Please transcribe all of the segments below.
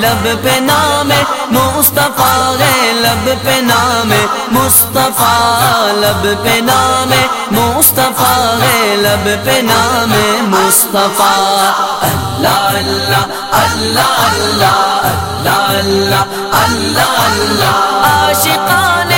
لب پہ نام مصطفیٰ ہے لب پہ نام مصطفیٰ لب پہ نام مصطفیٰ ہے لب پہ نام مصطفیٰ اللہ اللہ اللہ اللہ اللہ اللہ اللہ عاشقان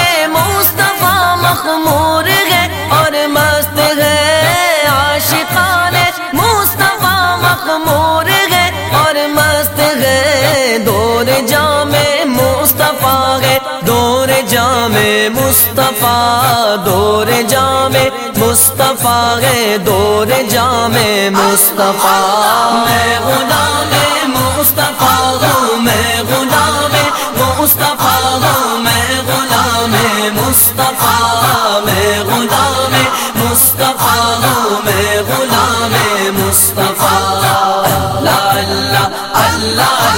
مصطفیٰ دور جام مصطفیٰ ہے دور جام مصطفیٰ۔ میں غلام، مصطفیٰ ہوں میں غلام، مصطفیٰ ہوں میں غلام، مصطفیٰ، میں غلام، مصطفیٰ ہوں میں غلام، مصطفیٰ۔ اللہ اللہ اللہ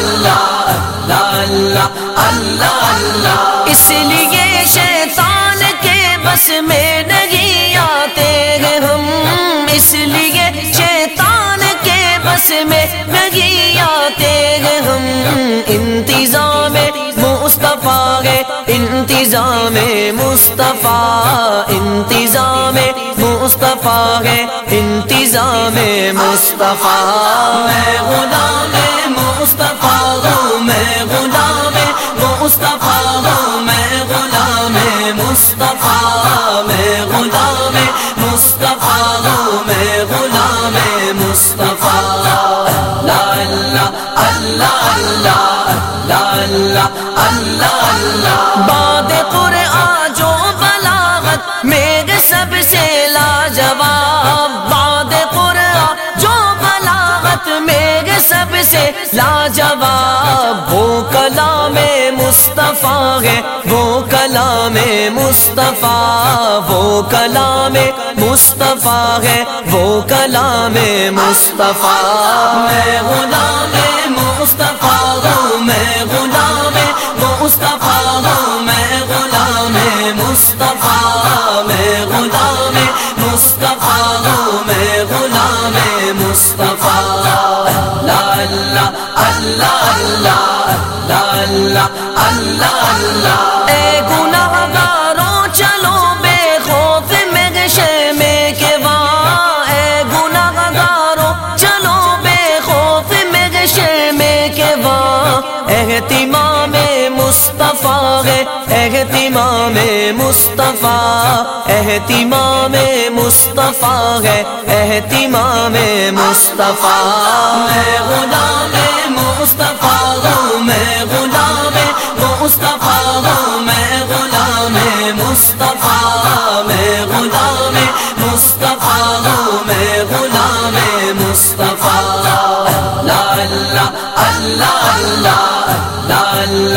اللہ اللہ اللہ۔ اس لیے انتظام مصطفیٰ ہے، انتظام مصطفیٰ انتظام مصطفیٰ ہے، انتظام مصطفیٰ۔ میں غلام مصطفیٰ ہوں، میں غلام۔ اللہ اللہ اللہ باد قرآن جو بلاغت میرے سب سے لاجواب باد قرآن جو بلاغت میرے سب سے لاجواب وہ کلام مصطفیٰ ہے، وہ کلام مصطفیٰ، وہ کلام مصطفیٰ ہے، وہ کلام مصطفیٰ۔ میں غلام مصطفیٰ غلام مصطفیٰ میں غلام مصطفیٰ میں غلام مصطفیٰ میں غلام مصطفیٰ اللہ اللہ اللہ اللہ اللہ اللہ مصطفیٰ ہے اہتمام مصطفیٰ اہتمام مصطفیٰ ہے اہتمام مصطفیٰ۔ میں غلام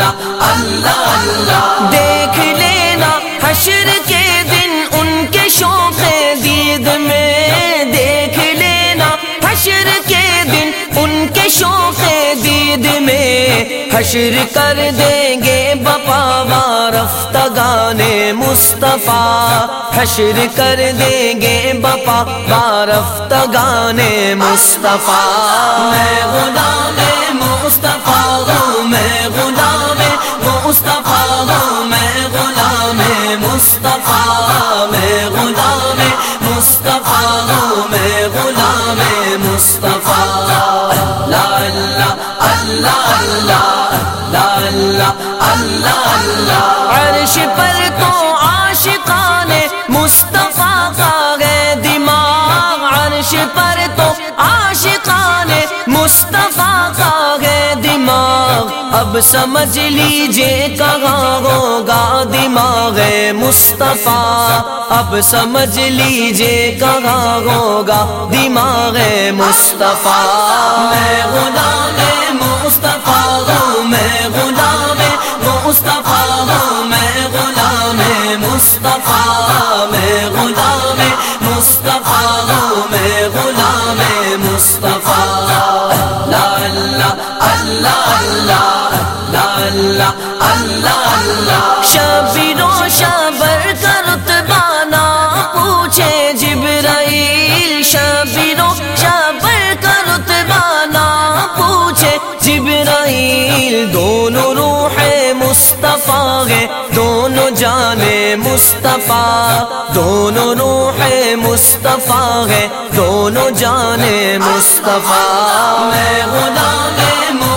اللہ اللہ اللہ دیکھ لینا حشر کے دن ان کے شوق دید میں۔ دیکھ لینا حشر کے دن ان کے شوق دید میں۔ حشر کر دیں گے وارفتگان مصطفیٰ حشر کر دیں گے بپا وارفتگان مصطفیٰ۔ میں غلام مصطفیٰ ہوں، میں غلام مصطفیٰ ہوں، میں غلام مصطفیٰ، میں غلام مصطفیٰ ہوں، میں غلام مصطفیٰ۔ اللہ اللہ اللہ اللہ اللہ اللہ، عرش پر اب سمجھ لیجیے کہاں ہوگا دماغ مصطفیٰ۔ اب سمجھ لیجیے کہاں ہوگا دماغ مصطفیٰ۔ میں غلام مصطفیٰ ہوں اللہ شبیرو شبر کر رتبانا پوچھے جبرائیل شبیرو شبر کر رتبانا پوچھے جبرائیل دونوں روح مصطفیٰ ہے دونوں جانے مصطفیٰ، دونوں روح مصطفیٰ ہے دونوں جانے مصطفیٰ۔ میں غلام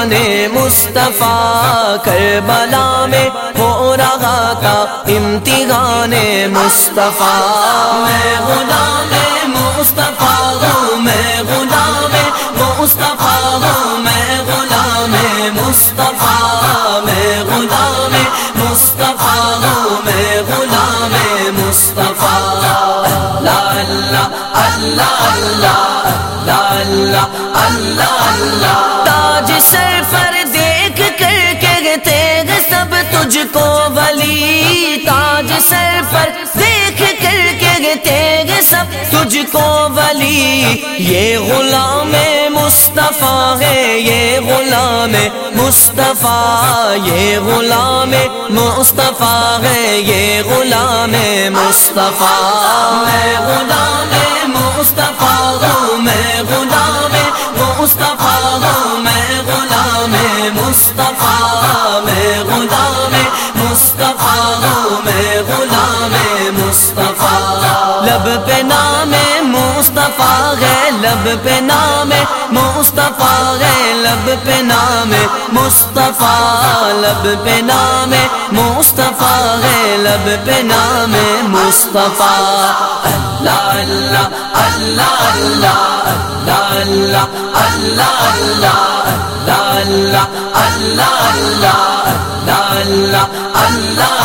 امتحان مصطفیٰ کربلا میں ہو رہا تھا امتحان مصطفیٰ۔ میں غلام مصطفیٰ ہوں، میں غلام مصطفیٰ ہوں، میں غلام مصطفیٰ۔ میں غلام مصطفیٰ ہوں، میں غلام مصطفیٰ۔ اللہ اللہ اللہ کو ولی تاج سر پر دیکھ کر کہتے ہیں سب تجھ کو ولی۔ یہ غلام مصطفیٰ ہے، یہ غلام مصطفیٰ۔ یہ غلام مصطفیٰ ہے، یہ غلام مصطفیٰ۔ میں غلام مصطفیٰ ہوں، میں غلام پہ نام مصطفیٰ ہے لب پہ نام مصطفیٰ لب پہ نام مصطفیٰ ہے لب پہ نام مصطفیٰ اللہ اللہ اللہ اللہ اللہ اللہ اللہ اللہ اللہ اللہ اللہ اللہ اللہ